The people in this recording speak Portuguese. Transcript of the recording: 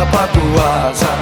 Tapatuasa